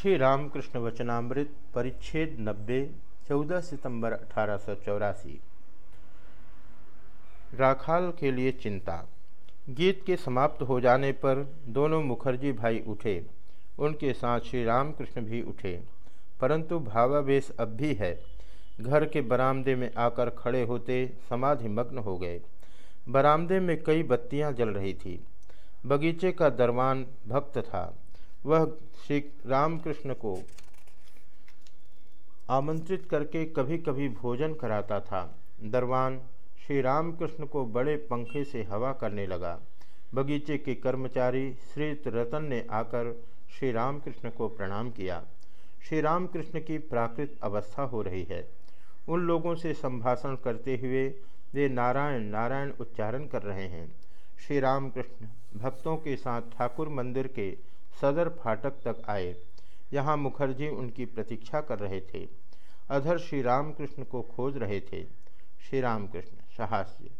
श्री रामकृष्ण वचनामृत परिच्छेद नब्बे, चौदह सितंबर अठारह राखाल के लिए चिंता। गीत के समाप्त हो जाने पर दोनों मुखर्जी भाई उठे। उनके साथ श्री रामकृष्ण भी उठे। परंतु भावावेश अब भी है। घर के बरामदे में आकर खड़े होते समाधि मग्न हो गए। बरामदे में कई बत्तियाँ जल रही थी। बगीचे का दरवान भक्त था। वह श्री रामकृष्ण को आमंत्रित करके कभी कभी भोजन कराता था। दरवान श्री रामकृष्ण को बड़े पंखे से हवा करने लगा। बगीचे के कर्मचारी श्री रतन ने आकर श्री रामकृष्ण को प्रणाम किया। श्री रामकृष्ण की प्राकृत अवस्था हो रही है। उन लोगों से संभाषण करते हुए वे नारायण नारायण उच्चारण कर रहे हैं। श्री रामकृष्ण भक्तों के साथ ठाकुर मंदिर के सदर फाटक तक आए। यहाँ मुखर्जी उनकी प्रतीक्षा कर रहे थे। अधर श्री रामकृष्ण को खोज रहे थे। श्री रामकृष्ण सहास्य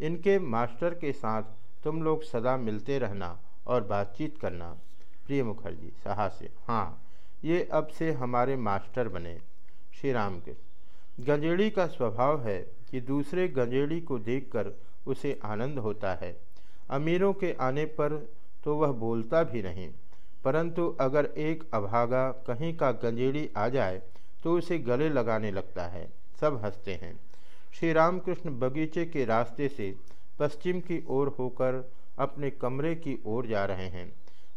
इनके मास्टर के साथ तुम लोग सदा मिलते रहना और बातचीत करना। प्रिय मुखर्जी सहास्य हाँ ये अब से हमारे मास्टर बने। श्री रामकृष्ण गंजेड़ी का स्वभाव है कि दूसरे गंजेड़ी को देखकर उसे आनंद होता है। अमीरों के आने पर तो वह बोलता भी नहीं। परंतु अगर एक अभागा कहीं का गंजेड़ी आ जाए तो उसे गले लगाने लगता है। सब हँसते हैं। श्री रामकृष्ण बगीचे के रास्ते से पश्चिम की ओर होकर अपने कमरे की ओर जा रहे हैं।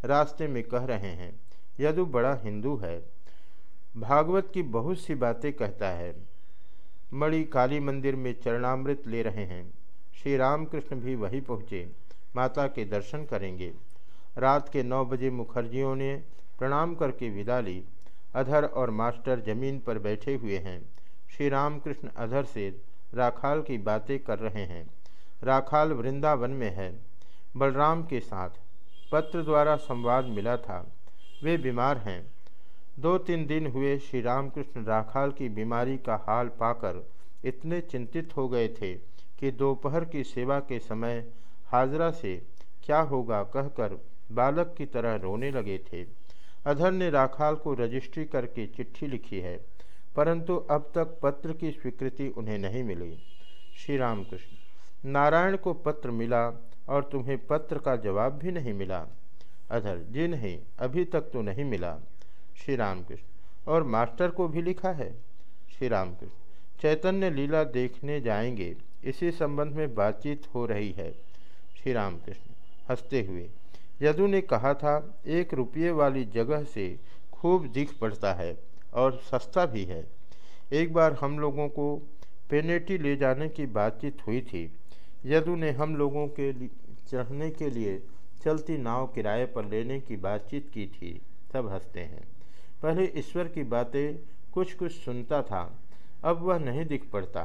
रास्ते में कह रहे हैं, यदु बड़ा हिंदू है। भागवत की बहुत सी बातें कहता है। मणि काली मंदिर में चरणामृत ले रहे हैं। श्री रामकृष्ण भी वहीं पहुँचे। माता के दर्शन करेंगे। रात के नौ बजे मुखर्जियों ने प्रणाम करके विदा ली। अधर और मास्टर ज़मीन पर बैठे हुए हैं। श्री रामकृष्ण अधर से राखाल की बातें कर रहे हैं। राखाल वृंदावन में है। बलराम के साथ पत्र द्वारा संवाद मिला था। वे बीमार हैं। दो तीन दिन हुए श्री रामकृष्ण राखाल की बीमारी का हाल पाकर इतने चिंतित हो गए थे कि दोपहर की सेवा के समय हाजरा से क्या होगा कहकर बालक की तरह रोने लगे थे। अधर ने राखाल को रजिस्ट्री करके चिट्ठी लिखी है, परंतु अब तक पत्र की स्वीकृति उन्हें नहीं मिली। श्री राम कृष्ण नारायण को पत्र मिला और तुम्हें पत्र का जवाब भी नहीं मिला। अधर, जी नहीं, अभी तक तो नहीं मिला। श्री राम कृष्ण और मास्टर को भी लिखा है? श्री राम कृष्ण चैतन्य लीला देखने जाएँगे, इसी संबंध में बातचीत हो रही है। श्री राम कृष्ण हँसते हुए यदु ने कहा था, एक रुपये वाली जगह से खूब दिख पड़ता है और सस्ता भी है। एक बार हम लोगों को पेनेटी ले जाने की बातचीत हुई थी। यदु ने हम लोगों के चढ़ने के लिए चलती नाव किराए पर लेने की बातचीत की थी सब हँसते हैं। पहले ईश्वर की बातें कुछ कुछ सुनता था, अब वह नहीं दिख पड़ता।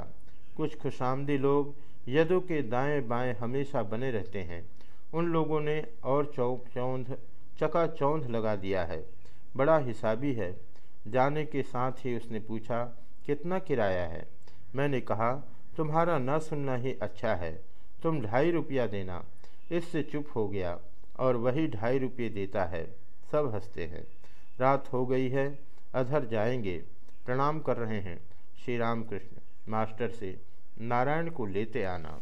कुछ खुशामदी लोग यदु के दाएँ बाएँ हमेशा बने रहते हैं। उन लोगों ने और चौक चौंध, चका चौंध लगा दिया है। बड़ा हिसाबी है। जाने के साथ ही उसने पूछा, कितना किराया है? मैंने कहा, तुम्हारा न सुनना ही अच्छा है। तुम ढाई रुपया देना। इससे चुप हो गया और वही ढाई रुपये देता है। सब हँसते हैं। रात हो गई है। अधर जाएँगे। प्रणाम कर रहे हैं। श्री राम कृष्ण मास्टर से, नारायण को लेते आना।